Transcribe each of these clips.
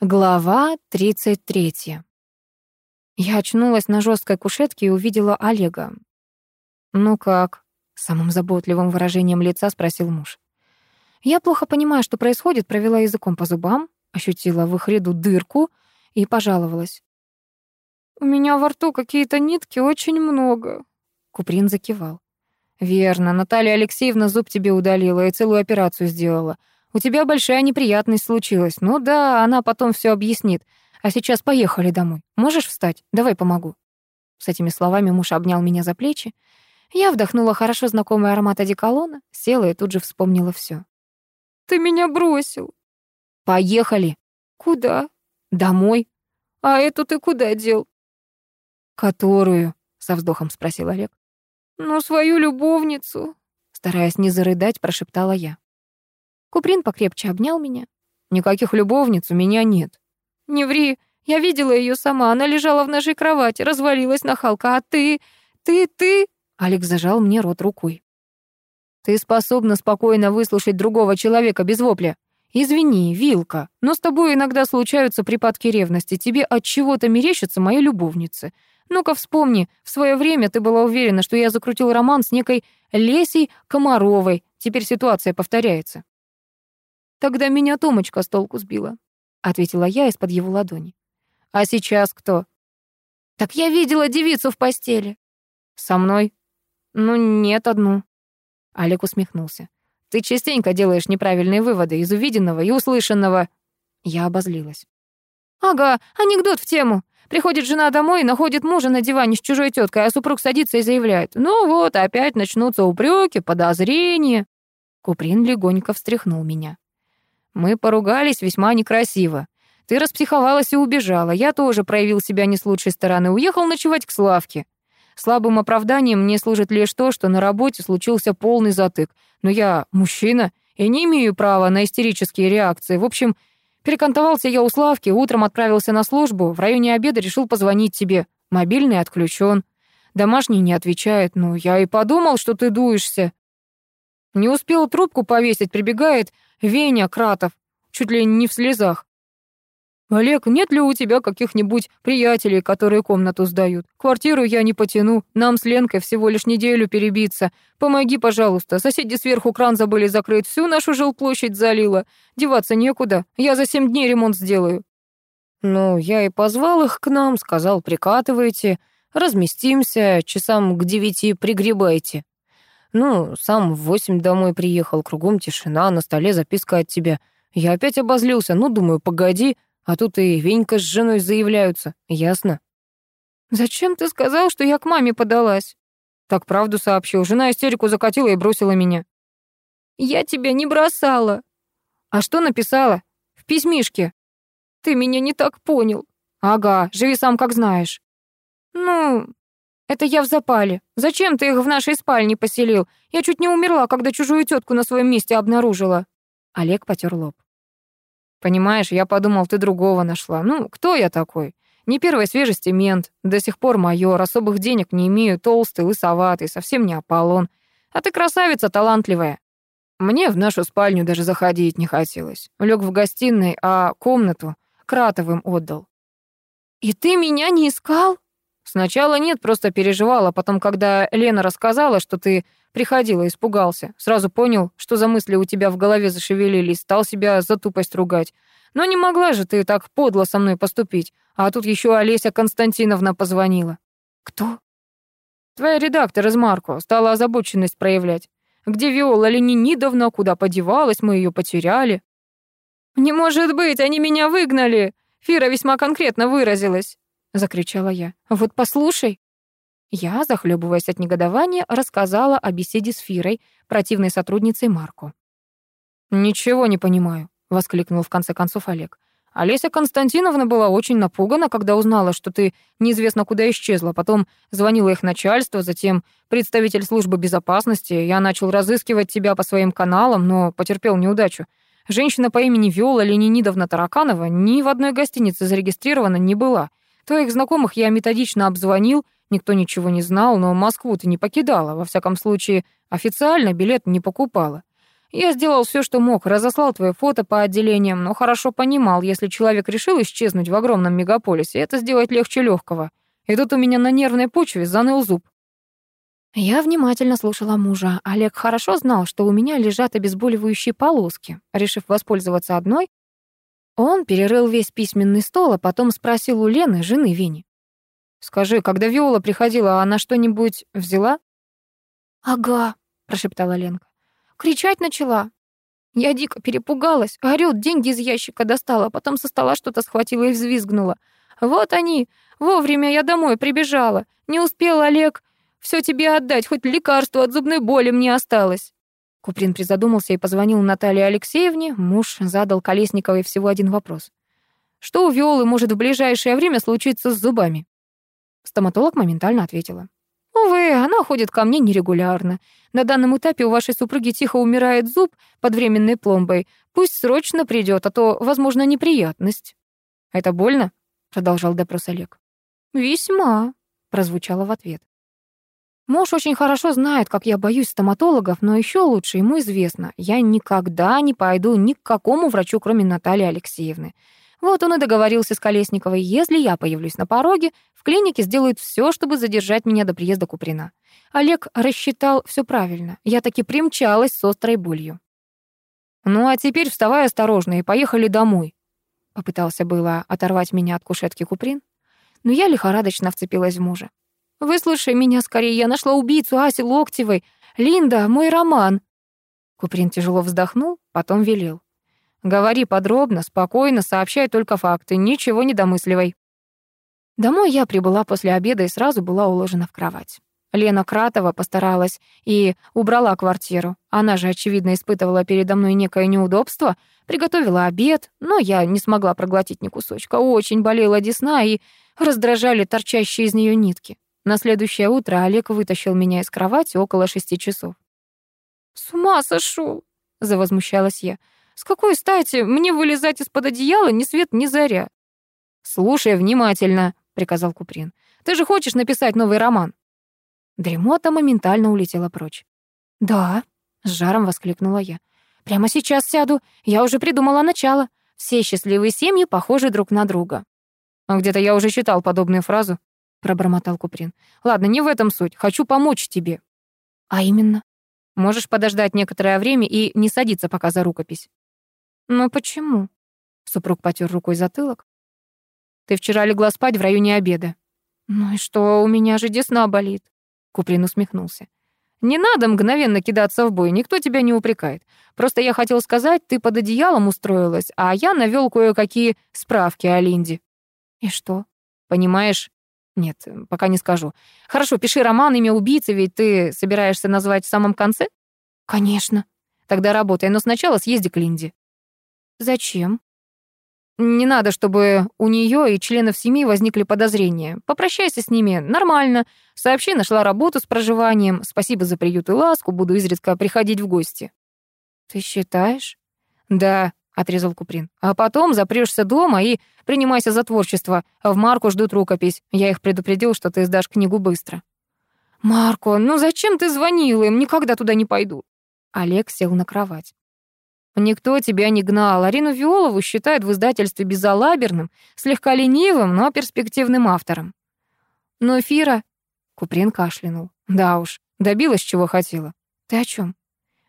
Глава 33. Я очнулась на жесткой кушетке и увидела Олега. «Ну как?» — самым заботливым выражением лица спросил муж. Я плохо понимаю, что происходит, провела языком по зубам, ощутила в их ряду дырку и пожаловалась. «У меня во рту какие-то нитки очень много», — Куприн закивал. «Верно, Наталья Алексеевна зуб тебе удалила и целую операцию сделала. У тебя большая неприятность случилась. Ну да, она потом все объяснит. А сейчас поехали домой. Можешь встать? Давай помогу». С этими словами муж обнял меня за плечи. Я вдохнула хорошо знакомый аромат одеколона, села и тут же вспомнила все. «Ты меня бросил». «Поехали». «Куда?» «Домой». «А эту ты куда дел?» «Которую?» — со вздохом спросил Олег. «Ну, свою любовницу», — стараясь не зарыдать, прошептала я. Куприн покрепче обнял меня. «Никаких любовниц у меня нет». «Не ври, я видела ее сама, она лежала в нашей кровати, развалилась нахалка, а ты... ты... ты...» Алекс зажал мне рот рукой. «Ты способна спокойно выслушать другого человека без вопля. Извини, Вилка, но с тобой иногда случаются припадки ревности, тебе от чего-то мерещатся мои любовницы. Ну-ка вспомни, в свое время ты была уверена, что я закрутил роман с некой Лесей Комаровой. Теперь ситуация повторяется. Тогда меня Томочка с толку сбила, ответила я из-под его ладони. А сейчас кто? Так я видела девицу в постели. Со мной? Ну, нет, одну. Олег усмехнулся. Ты частенько делаешь неправильные выводы из увиденного и услышанного. Я обозлилась. Ага, анекдот в тему. Приходит жена домой находит мужа на диване с чужой теткой, а супруг садится и заявляет. Ну вот, опять начнутся упреки, подозрения. Куприн легонько встряхнул меня. Мы поругались весьма некрасиво. Ты распсиховалась и убежала. Я тоже проявил себя не с лучшей стороны. Уехал ночевать к Славке. Слабым оправданием мне служит лишь то, что на работе случился полный затык. Но я мужчина и не имею права на истерические реакции. В общем, перекантовался я у Славки, утром отправился на службу, в районе обеда решил позвонить тебе. Мобильный отключен. Домашний не отвечает. Ну, я и подумал, что ты дуешься. Не успел трубку повесить, прибегает Веня Кратов, чуть ли не в слезах. «Олег, нет ли у тебя каких-нибудь приятелей, которые комнату сдают? Квартиру я не потяну, нам с Ленкой всего лишь неделю перебиться. Помоги, пожалуйста, соседи сверху кран забыли закрыть, всю нашу жилплощадь залило. Деваться некуда, я за семь дней ремонт сделаю». Ну, я и позвал их к нам, сказал, прикатывайте, разместимся, часам к девяти пригребайте. Ну, сам в восемь домой приехал, кругом тишина, на столе записка от тебя. Я опять обозлился, ну, думаю, погоди, а тут и Венька с женой заявляются, ясно? «Зачем ты сказал, что я к маме подалась?» «Так правду сообщил. Жена истерику закатила и бросила меня». «Я тебя не бросала». «А что написала?» «В письмишке». «Ты меня не так понял». «Ага, живи сам, как знаешь». «Ну, это я в запале. Зачем ты их в нашей спальне поселил? Я чуть не умерла, когда чужую тетку на своем месте обнаружила. Олег потер лоб. Понимаешь, я подумал, ты другого нашла. Ну, кто я такой? Не первой свежести мент, до сих пор майор, особых денег не имею, толстый, лысоватый, совсем не Аполлон. А ты красавица талантливая. Мне в нашу спальню даже заходить не хотелось. Лег в гостиной, а комнату Кратовым отдал. «И ты меня не искал?» Сначала нет, просто переживал, а потом, когда Лена рассказала, что ты приходила, испугался. Сразу понял, что за мысли у тебя в голове зашевелились, стал себя за тупость ругать. Но не могла же ты так подло со мной поступить. А тут еще Олеся Константиновна позвонила. Кто? Твоя редактор из Марко стала озабоченность проявлять. Где Виола Ленинидовна, куда подевалась, мы ее потеряли. Не может быть, они меня выгнали. Фира весьма конкретно выразилась. — закричала я. «Вот послушай!» Я, захлебываясь от негодования, рассказала о беседе с Фирой, противной сотрудницей Марку. «Ничего не понимаю», — воскликнул в конце концов Олег. «Олеся Константиновна была очень напугана, когда узнала, что ты неизвестно куда исчезла. Потом звонила их начальство, затем представитель службы безопасности. Я начал разыскивать тебя по своим каналам, но потерпел неудачу. Женщина по имени Виола Ленинидовна Тараканова ни в одной гостинице зарегистрирована не была. Твоих знакомых я методично обзвонил, никто ничего не знал, но Москву ты не покидала, во всяком случае, официально билет не покупала. Я сделал все, что мог, разослал твои фото по отделениям, но хорошо понимал, если человек решил исчезнуть в огромном мегаполисе, это сделать легче легкого. И тут у меня на нервной почве заныл зуб. Я внимательно слушала мужа. Олег хорошо знал, что у меня лежат обезболивающие полоски. Решив воспользоваться одной, он перерыл весь письменный стол, а потом спросил у Лены, жены Вени. «Скажи, когда Виола приходила, она что-нибудь взяла?» «Ага», — прошептала Ленка. «Кричать начала. Я дико перепугалась. Орёт, деньги из ящика достала, потом со стола что-то схватила и взвизгнула. Вот они. Вовремя я домой прибежала. Не успел Олег все тебе отдать, хоть лекарство от зубной боли мне осталось». Куприн призадумался и позвонил Наталье Алексеевне. Муж задал Колесниковой всего один вопрос. «Что у Виолы может в ближайшее время случиться с зубами?» Стоматолог моментально ответила. «Увы, она ходит ко мне нерегулярно. На данном этапе у вашей супруги тихо умирает зуб под временной пломбой. Пусть срочно придет, а то, возможно, неприятность». «Это больно?» — продолжал допрос Олег. «Весьма», — прозвучало в ответ. Муж очень хорошо знает, как я боюсь стоматологов, но еще лучше ему известно, я никогда не пойду ни к какому врачу, кроме Натальи Алексеевны. Вот он и договорился с Колесниковой, если я появлюсь на пороге, в клинике сделают все, чтобы задержать меня до приезда Куприна. Олег рассчитал все правильно. Я таки примчалась с острой болью. «Ну а теперь вставай осторожно и поехали домой», — попытался было оторвать меня от кушетки Куприн. Но я лихорадочно вцепилась в мужа. Выслушай меня скорее, я нашла убийцу Аси Локтевой. Линда, мой роман». Куприн тяжело вздохнул, потом велел. «Говори подробно, спокойно, сообщай только факты, ничего не домысливай». Домой я прибыла после обеда и сразу была уложена в кровать. Лена Кратова постаралась и убрала квартиру. Она же, очевидно, испытывала передо мной некое неудобство, приготовила обед, но я не смогла проглотить ни кусочка. Очень болела десна и раздражали торчащие из нее нитки. На следующее утро Олег вытащил меня из кровати около шести часов. «С ума сошел!» — завозмущалась я. «С какой стати мне вылезать из-под одеяла ни свет, ни заря?» «Слушай внимательно», — приказал Куприн. «Ты же хочешь написать новый роман?» Дремота моментально улетела прочь. «Да», — с жаром воскликнула я. «Прямо сейчас сяду. Я уже придумала начало. Все счастливые семьи похожи друг на друга». А где-то я уже читал подобную фразу. — пробормотал Куприн. «Ладно, не в этом суть. Хочу помочь тебе». «А именно?» «Можешь подождать некоторое время и не садиться пока за рукопись». «Но почему?» Супруг потер рукой затылок. «Ты вчера легла спать в районе обеда». «Ну и что, у меня же десна болит». Куприн усмехнулся. «Не надо мгновенно кидаться в бой, никто тебя не упрекает. Просто я хотел сказать, ты под одеялом устроилась, а я навёл кое-какие справки о Линде». «И что?» «Понимаешь, нет, пока не скажу. Хорошо, пиши роман, имя убийцы, ведь ты собираешься назвать в самом конце? Конечно. Тогда работай, но сначала съезди к Линде. Зачем? Не надо, чтобы у нее и членов семьи возникли подозрения. Попрощайся с ними нормально. Сообщи, нашла работу с проживанием. Спасибо за приют и ласку, буду изредка приходить в гости. Ты считаешь? Да, отрезал Куприн. А потом запрешься дома и принимайся за творчество. В Марку ждут рукопись. Я их предупредил, что ты сдашь книгу быстро. Марко, ну зачем ты звонил им? Никогда туда не пойду. Олег сел на кровать. Никто тебя не гнал. Арину Виолову считают в издательстве безалаберным, слегка ленивым, но перспективным автором. Но Фира... Куприн кашлянул. Да уж, добилась, чего хотела. Ты о чем?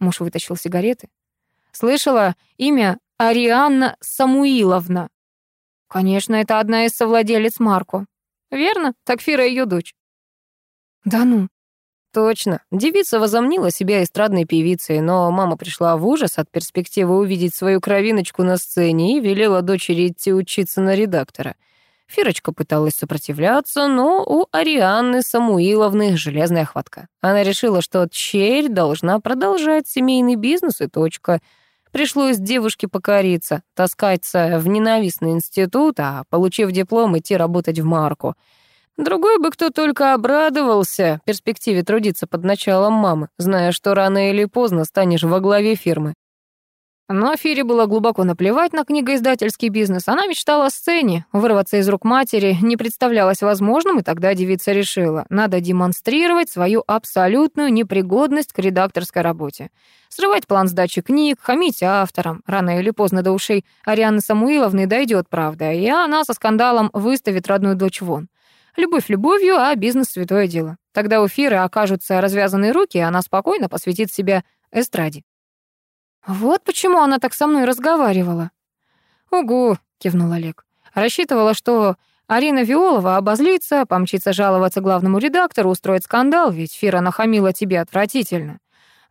Муж вытащил сигареты. Слышала имя Арианна Самуиловна. Конечно, это одна из совладелец Марко. Верно? Так Фира ее дочь. Да ну. Точно. Девица возомнила себя эстрадной певицей, но мама пришла в ужас от перспективы увидеть свою кровиночку на сцене и велела дочери идти учиться на редактора. Фирочка пыталась сопротивляться, но у Арианны Самуиловны железная хватка. Она решила, что черь должна продолжать семейный бизнес и точка — Пришлось девушке покориться, таскаться в ненавистный институт, а, получив диплом, идти работать в Марку. Другой бы кто только обрадовался перспективе трудиться под началом мамы, зная, что рано или поздно станешь во главе фирмы. Но Фире было глубоко наплевать на книгоиздательский бизнес. Она мечтала о сцене. Вырваться из рук матери не представлялось возможным, и тогда девица решила, надо демонстрировать свою абсолютную непригодность к редакторской работе. Срывать план сдачи книг, хамить авторам. Рано или поздно до ушей Арианы Самуиловны дойдет правда, и она со скандалом выставит родную дочь вон. Любовь любовью, а бизнес — святое дело. Тогда у Фиры окажутся развязанные руки, и она спокойно посвятит себя эстраде. «Вот почему она так со мной разговаривала». «Угу», — кивнул Олег. «Рассчитывала, что Арина Виолова обозлится, помчится жаловаться главному редактору, устроит скандал, ведь Фира нахамила тебе отвратительно.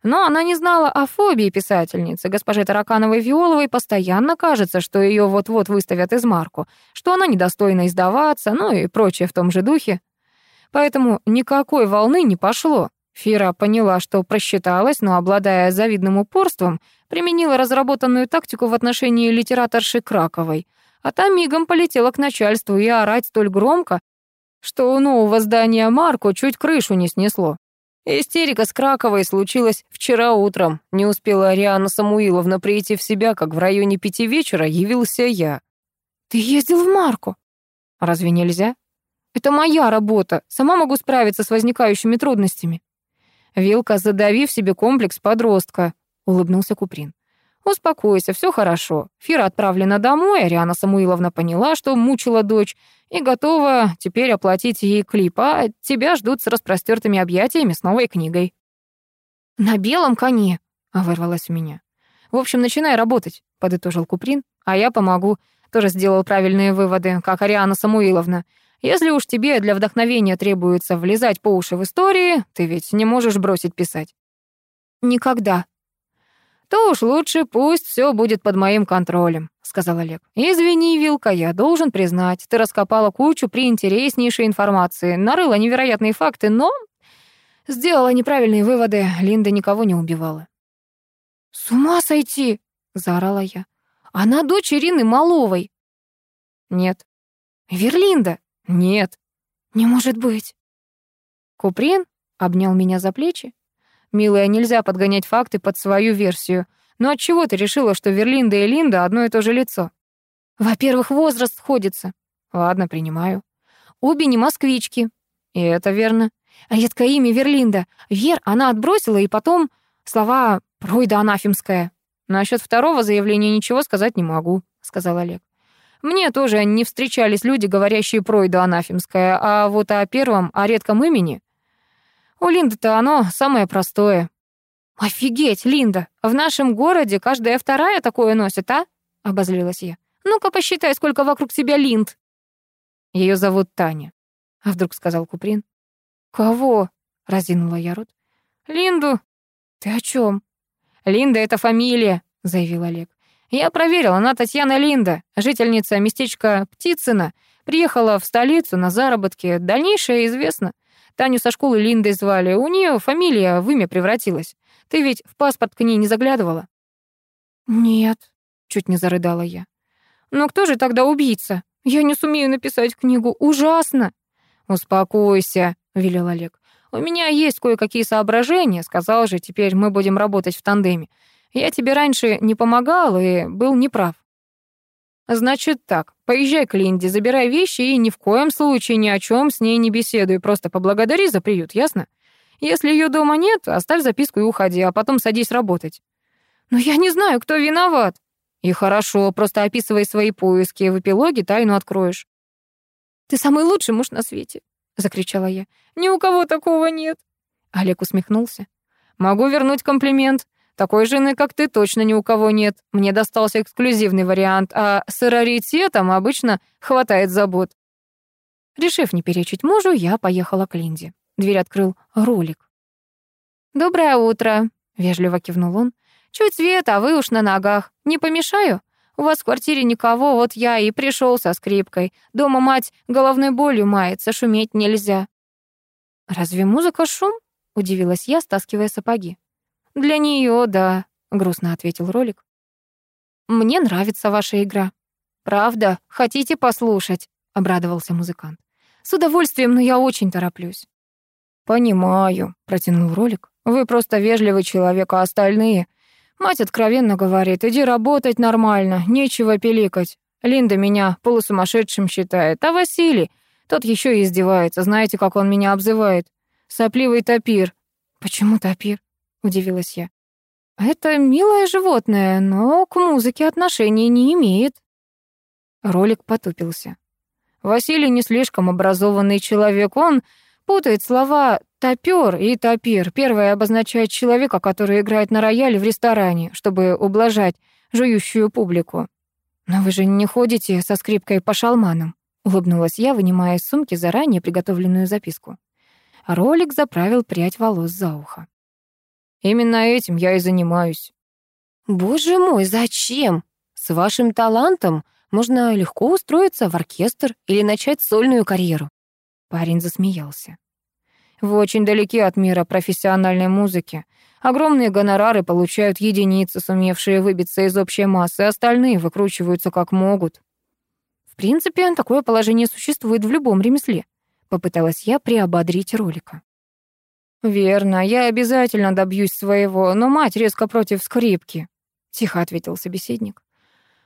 Но она не знала о фобии писательницы. Госпоже Таракановой Виоловой постоянно кажется, что ее вот-вот выставят из марку, что она недостойна издаваться, ну и прочее в том же духе. Поэтому никакой волны не пошло. Фира поняла, что просчиталась, но, обладая завидным упорством, применила разработанную тактику в отношении литераторши Краковой, а та мигом полетела к начальству и орать столь громко, что у нового здания Марко чуть крышу не снесло. Истерика с Краковой случилась вчера утром. Не успела Ариана Самуиловна прийти в себя, как в районе пяти вечера явился я. «Ты ездил в Марку?» «Разве нельзя?» «Это моя работа. Сама могу справиться с возникающими трудностями». Вилка, задавив себе комплекс подростка, — улыбнулся Куприн. «Успокойся, все хорошо. Фира отправлена домой, Ариана Самуиловна поняла, что мучила дочь, и готова теперь оплатить ей клип, а тебя ждут с распростертыми объятиями с новой книгой». «На белом коне», — вырвалось у меня. «В общем, начинай работать», — подытожил Куприн, «а я помогу». Тоже сделал правильные выводы, как Ариана Самуиловна. Если уж тебе для вдохновения требуется влезать по уши в истории, ты ведь не можешь бросить писать. «Никогда», то уж лучше пусть все будет под моим контролем», — сказал Олег. «Извини, Вилка, я должен признать, ты раскопала кучу приинтереснейшей информации, нарыла невероятные факты, но сделала неправильные выводы, Линда никого не убивала». «С ума сойти!» — заорала я. «Она дочь Ирины Маловой». «Нет». «Верлинда?» «Нет». «Не может быть». Куприн обнял меня за плечи Милая, нельзя подгонять факты под свою версию. Но от чего ты решила, что Верлинда и Линда одно и то же лицо? Во-первых, возраст сходится. Ладно, принимаю. Обе не москвички. И это верно. А едкое имя Верлинда. Вер она отбросила, и потом слова «пройда анафемская». Насчет второго заявления ничего сказать не могу, сказал Олег. Мне тоже не встречались люди, говорящие пройда анафемская, а вот о первом, о редком имени у Линды-то оно самое простое. Офигеть, Линда, в нашем городе каждая вторая такое носит, а? Обозлилась я. Ну-ка посчитай, сколько вокруг тебя Линд. Ее зовут Таня. А вдруг сказал Куприн. Кого? Разинула я рот. Линду. Ты о чем? Линда — это фамилия, заявил Олег. Я проверил, она Татьяна Линда, жительница местечка Птицына. Приехала в столицу на заработки. Дальнейшее известно. Таню со школы Линдой звали. У нее фамилия в имя превратилась. Ты ведь в паспорт к ней не заглядывала?» «Нет», — чуть не зарыдала я. «Но кто же тогда убийца? Я не сумею написать книгу. Ужасно!» «Успокойся», — велел Олег. «У меня есть кое-какие соображения. Сказал же, теперь мы будем работать в тандеме. Я тебе раньше не помогал и был неправ. Значит так, поезжай к Линде, забирай вещи и ни в коем случае ни о чем с ней не беседуй, просто поблагодари за приют, ясно? Если ее дома нет, оставь записку и уходи, а потом садись работать. Но я не знаю, кто виноват. И хорошо, просто описывай свои поиски, в эпилоге тайну откроешь. Ты самый лучший муж на свете, закричала я. Ни у кого такого нет. Олег усмехнулся. Могу вернуть комплимент. Такой жены, как ты, точно ни у кого нет. Мне достался эксклюзивный вариант, а с раритетом обычно хватает забот. Решив не перечить мужу, я поехала к Линде. Дверь открыл ролик. «Доброе утро», — вежливо кивнул он. «Чуть свет, а вы уж на ногах. Не помешаю? У вас в квартире никого, вот я и пришел со скрипкой. Дома мать головной болью мается, шуметь нельзя». «Разве музыка шум?» — удивилась я, стаскивая сапоги. «Для нее, да», — грустно ответил ролик. «Мне нравится ваша игра». «Правда? Хотите послушать?» — обрадовался музыкант. «С удовольствием, но я очень тороплюсь». «Понимаю», — протянул ролик. «Вы просто вежливый человек, а остальные...» Мать откровенно говорит, иди работать нормально, нечего пиликать. Линда меня полусумасшедшим считает, а Василий, тот еще и издевается. Знаете, как он меня обзывает? Сопливый топир. Почему топир? Удивилась я. Это милое животное, но к музыке отношения не имеет. Ролик потупился. Василий не слишком образованный человек, он путает слова «топёр» и «топир». Первое обозначает человека, который играет на рояле в ресторане, чтобы ублажать жующую публику. «Но вы же не ходите со скрипкой по шалманам», — улыбнулась я, вынимая из сумки заранее приготовленную записку. Ролик заправил прядь волос за ухо. «Именно этим я и занимаюсь». «Боже мой, зачем? С вашим талантом можно легко устроиться в оркестр или начать сольную карьеру». Парень засмеялся. «Вы очень далеки от мира профессиональной музыки. Огромные гонорары получают единицы, сумевшие выбиться из общей массы, остальные выкручиваются как могут. В принципе, такое положение существует в любом ремесле. Попыталась я приободрить ролика. «Верно, я обязательно добьюсь своего, но мать резко против скрипки», — тихо ответил собеседник.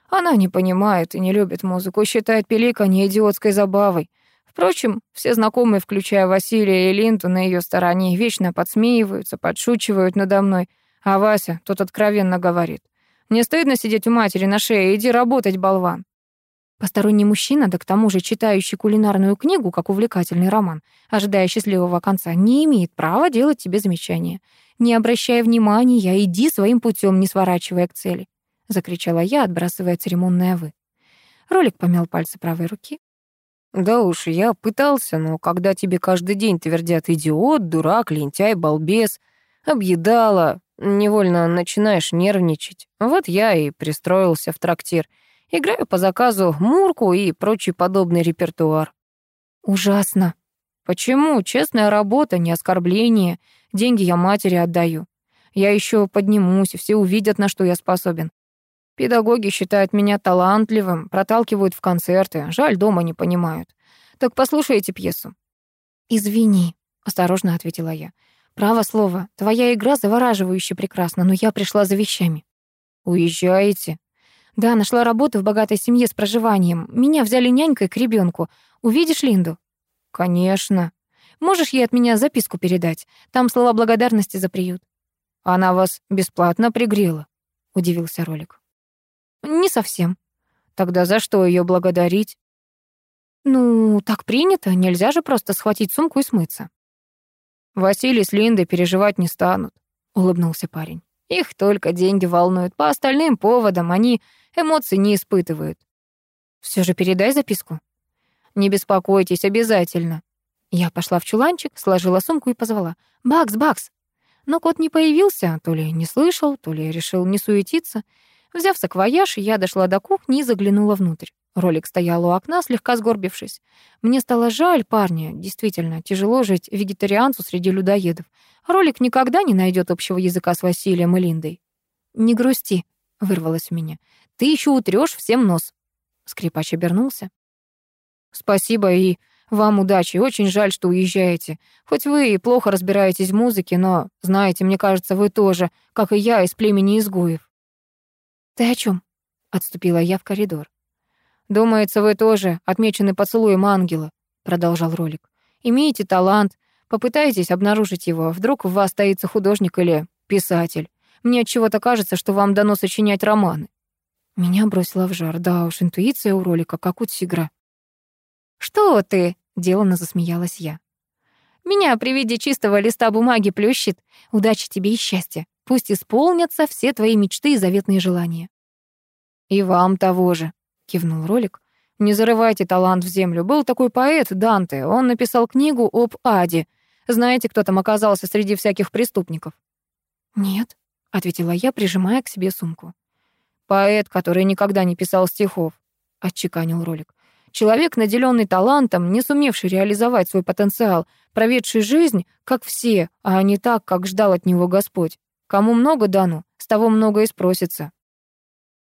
«Она не понимает и не любит музыку, считает пеликанье идиотской забавой. Впрочем, все знакомые, включая Василия и Линту на ее стороне, вечно подсмеиваются, подшучивают надо мной, а Вася тут откровенно говорит. «Мне стыдно сидеть у матери на шее, иди работать, болван». Посторонний мужчина, да к тому же читающий кулинарную книгу, как увлекательный роман, ожидая счастливого конца, не имеет права делать тебе замечания. Не обращая внимания, иди своим путем, не сворачивая к цели. Закричала я, отбрасывая церемонное «вы». Ролик помял пальцы правой руки, да уж, я пытался, но когда тебе каждый день твердят «идиот», «дурак», «лентяй», «балбес», «объедала», невольно начинаешь нервничать. Вот я и пристроился в трактир. Играю по заказу мурку и прочий подобный репертуар. Ужасно. Почему? Честная работа, не оскорбление. Деньги я матери отдаю. Я еще поднимусь, все увидят, на что я способен. Педагоги считают меня талантливым, проталкивают в концерты. Жаль, дома не понимают. Так послушайте пьесу. «Извини», — осторожно ответила я. «Право слово, твоя игра завораживающе прекрасна, но я пришла за вещами». «Уезжаете?» «Да, нашла работу в богатой семье с проживанием. Меня взяли нянькой к ребенку. Увидишь Линду?» «Конечно». «Можешь ей от меня записку передать? Там слова благодарности за приют». «Она вас бесплатно пригрела», — удивился ролик. Не совсем. Тогда за что ее благодарить? Ну, так принято, нельзя же просто схватить сумку и смыться. Василий с Линдой переживать не станут, улыбнулся парень. Их только деньги волнуют, по остальным поводам они эмоций не испытывают. Все же передай записку. Не беспокойтесь, обязательно. Я пошла в чуланчик, сложила сумку и позвала. «Бакс, Бакс!» Но кот не появился, то ли не слышал, то ли решил не суетиться. Взяв саквояж, я дошла до кухни и заглянула внутрь. Ролик стоял у окна, слегка сгорбившись. Мне стало жаль парня. Действительно, тяжело жить вегетарианцу среди людоедов. Ролик никогда не найдет общего языка с Василием и Линдой. «Не грусти», — вырвалось у меня. «Ты еще утрешь всем нос». Скрипач обернулся. «Спасибо и вам удачи. Очень жаль, что уезжаете. Хоть вы и плохо разбираетесь в музыке, но, знаете, мне кажется, вы тоже, как и я, из племени изгоев. «Ты о чем? отступила я в коридор. «Думается, вы тоже отмечены поцелуем ангела», — продолжал ролик. «Имеете талант, попытайтесь обнаружить его. Вдруг в вас таится художник или писатель. Мне от чего-то кажется, что вам дано сочинять романы». Меня бросило в жар. Да уж, интуиция у ролика, как у тигра. «Что ты?» — деланно засмеялась я. «Меня при виде чистого листа бумаги плющит. Удачи тебе и счастья. Пусть исполнятся все твои мечты и заветные желания. «И вам того же», — кивнул ролик. «Не зарывайте талант в землю. Был такой поэт Данте. Он написал книгу об Аде. Знаете, кто там оказался среди всяких преступников?» «Нет», — ответила я, прижимая к себе сумку. «Поэт, который никогда не писал стихов», — отчеканил ролик. «Человек, наделенный талантом, не сумевший реализовать свой потенциал, проведший жизнь, как все, а не так, как ждал от него Господь. Кому много дано, с того много и спросится.